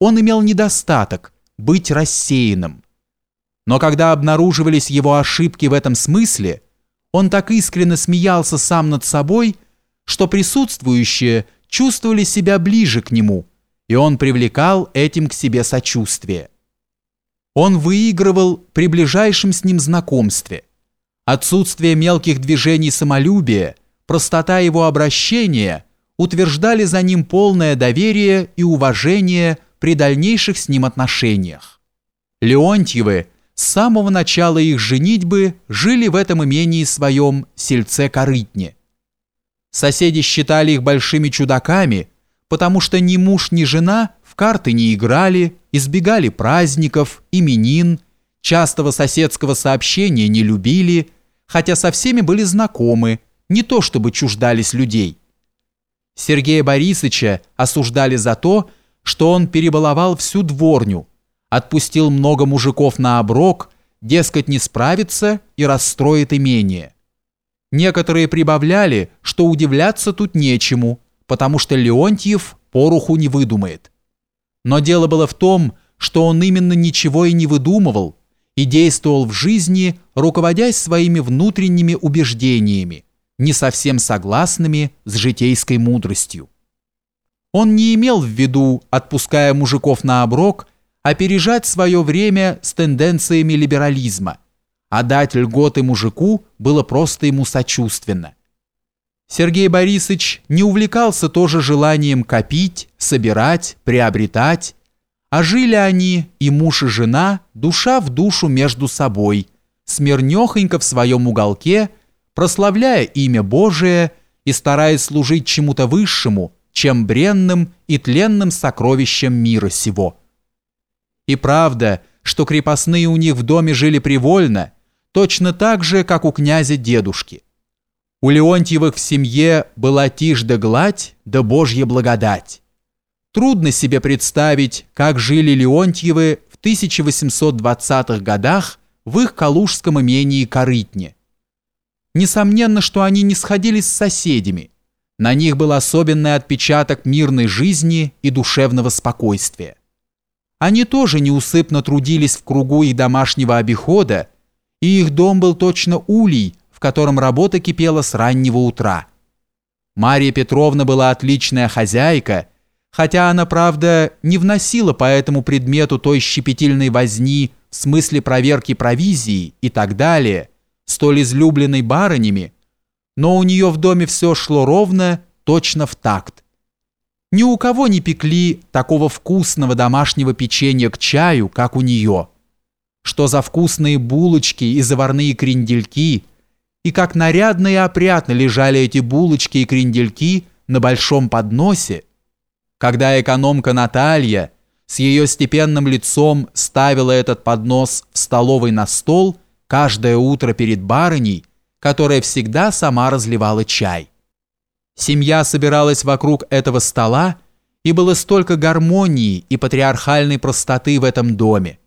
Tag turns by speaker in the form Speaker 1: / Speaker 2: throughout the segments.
Speaker 1: он имел недостаток – быть рассеянным. Но когда обнаруживались его ошибки в этом смысле, он так искренне смеялся сам над собой, что присутствующие чувствовали себя ближе к нему, и он привлекал этим к себе сочувствие. Он выигрывал при ближайшем с ним знакомстве. Отсутствие мелких движений самолюбия, простота его обращения утверждали за ним полное доверие и уважение – при дальнейших с ним отношениях. Леонтьевы с самого начала их женитьбы жили в этом имении своем сельце-корытне. Соседи считали их большими чудаками, потому что ни муж, ни жена в карты не играли, избегали праздников, именин, частого соседского сообщения не любили, хотя со всеми были знакомы, не то чтобы чуждались людей. Сергея Борисовича осуждали за то, что он перебаловал всю дворню, отпустил много мужиков на оброк, дескать, не справится и расстроит имение. Некоторые прибавляли, что удивляться тут нечему, потому что Леонтьев поруху не выдумает. Но дело было в том, что он именно ничего и не выдумывал и действовал в жизни, руководясь своими внутренними убеждениями, не совсем согласными с житейской мудростью. Он не имел в виду, отпуская мужиков на оброк, опережать свое время с тенденциями либерализма, а дать льготы мужику было просто ему сочувственно. Сергей Борисович не увлекался тоже желанием копить, собирать, приобретать, а жили они, и муж и жена, душа в душу между собой, смирнехонько в своем уголке, прославляя имя Божие и стараясь служить чему-то высшему – чем бренным и тленным сокровищем мира сего. И правда, что крепостные у них в доме жили привольно, точно так же, как у князя дедушки. У Леонтьевых в семье была тишь да гладь, да божья благодать. Трудно себе представить, как жили Леонтьевы в 1820-х годах в их калужском имении Корытне. Несомненно, что они не сходились с соседями – на них был особенный отпечаток мирной жизни и душевного спокойствия. Они тоже неусыпно трудились в кругу их домашнего обихода, и их дом был точно улей, в котором работа кипела с раннего утра. Мария Петровна была отличная хозяйка, хотя она, правда, не вносила по этому предмету той щепетильной возни в смысле проверки провизии и так далее, столь излюбленной барынями, но у нее в доме все шло ровно, точно в такт. Ни у кого не пекли такого вкусного домашнего печенья к чаю, как у нее. Что за вкусные булочки и заварные крендельки, и как нарядно и опрятно лежали эти булочки и крендельки на большом подносе, когда экономка Наталья с ее степенным лицом ставила этот поднос в столовой на стол каждое утро перед барыней, которая всегда сама разливала чай. Семья собиралась вокруг этого стола, и было столько гармонии и патриархальной простоты в этом доме.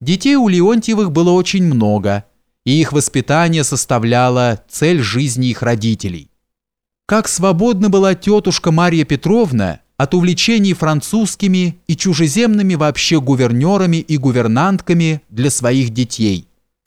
Speaker 1: Детей у Леонтьевых было очень много, и их воспитание составляло цель жизни их родителей. Как свободна была тетушка Марья Петровна от увлечений французскими и чужеземными вообще гувернерами и гувернантками для своих детей –